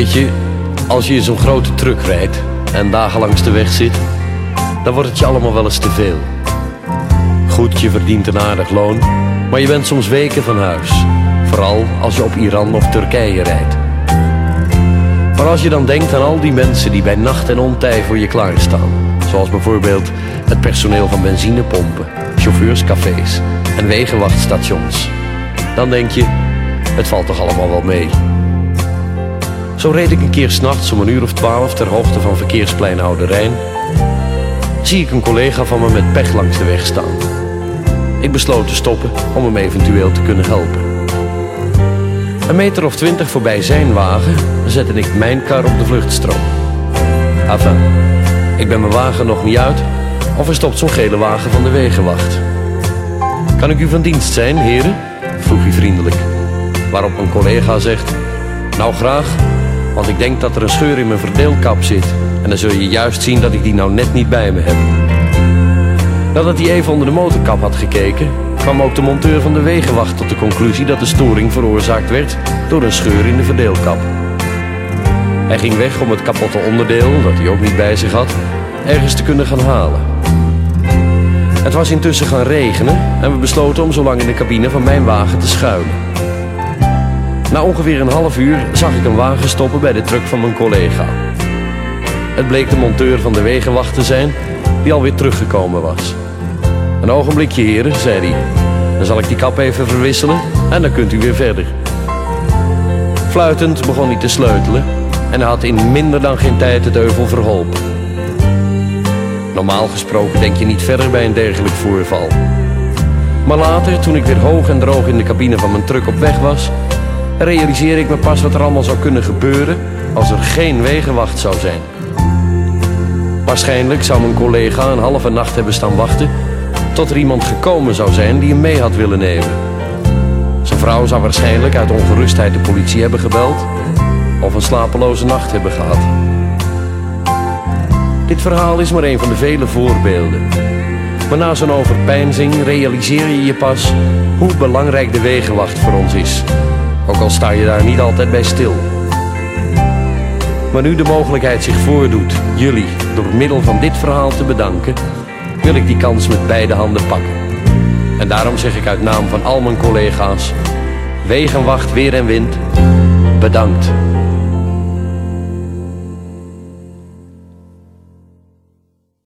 Weet je, als je in zo'n grote truck rijdt en dagen langs de weg zit, dan wordt het je allemaal wel eens te veel. Goed, je verdient een aardig loon, maar je bent soms weken van huis. Vooral als je op Iran of Turkije rijdt. Maar als je dan denkt aan al die mensen die bij nacht en ontij voor je klaarstaan, zoals bijvoorbeeld het personeel van benzinepompen, chauffeurscafés en wegenwachtstations, dan denk je, het valt toch allemaal wel mee. Zo reed ik een keer s'nachts om een uur of twaalf ter hoogte van verkeersplein Oude Rijn. Zie ik een collega van me met pech langs de weg staan. Ik besloot te stoppen om hem eventueel te kunnen helpen. Een meter of twintig voorbij zijn wagen zette ik mijn kar op de vluchtstroom. Enfin, ik ben mijn wagen nog niet uit of er stopt zo'n gele wagen van de wegenwacht. Kan ik u van dienst zijn, heren? vroeg hij vriendelijk. Waarop een collega zegt: Nou graag, want ik denk dat er een scheur in mijn verdeelkap zit. En dan zul je juist zien dat ik die nou net niet bij me heb. Nadat hij even onder de motorkap had gekeken, kwam ook de monteur van de wegenwacht tot de conclusie dat de storing veroorzaakt werd door een scheur in de verdeelkap. Hij ging weg om het kapotte onderdeel, dat hij ook niet bij zich had, ergens te kunnen gaan halen. Het was intussen gaan regenen en we besloten om zo lang in de cabine van mijn wagen te schuilen. Na ongeveer een half uur zag ik een wagen stoppen bij de truck van mijn collega. Het bleek de monteur van de wegenwacht te zijn, die alweer teruggekomen was. Een ogenblikje, heren, zei hij. Dan zal ik die kap even verwisselen en dan kunt u weer verder. Fluitend begon hij te sleutelen en had in minder dan geen tijd het euvel verholpen. Normaal gesproken denk je niet verder bij een dergelijk voorval. Maar later, toen ik weer hoog en droog in de cabine van mijn truck op weg was, realiseerde ik me pas wat er allemaal zou kunnen gebeuren als er geen wegenwacht zou zijn. Waarschijnlijk zou mijn collega een halve nacht hebben staan wachten tot er iemand gekomen zou zijn die hem mee had willen nemen. Zijn vrouw zou waarschijnlijk uit ongerustheid de politie hebben gebeld of een slapeloze nacht hebben gehad. Dit verhaal is maar een van de vele voorbeelden. Maar na zo'n overpeinzing realiseer je je pas hoe belangrijk de wegenwacht voor ons is. Sta je daar niet altijd bij stil. Maar nu de mogelijkheid zich voordoet jullie door middel van dit verhaal te bedanken, wil ik die kans met beide handen pakken. En daarom zeg ik uit naam van al mijn collega's, wegenwacht weer en wind, bedankt.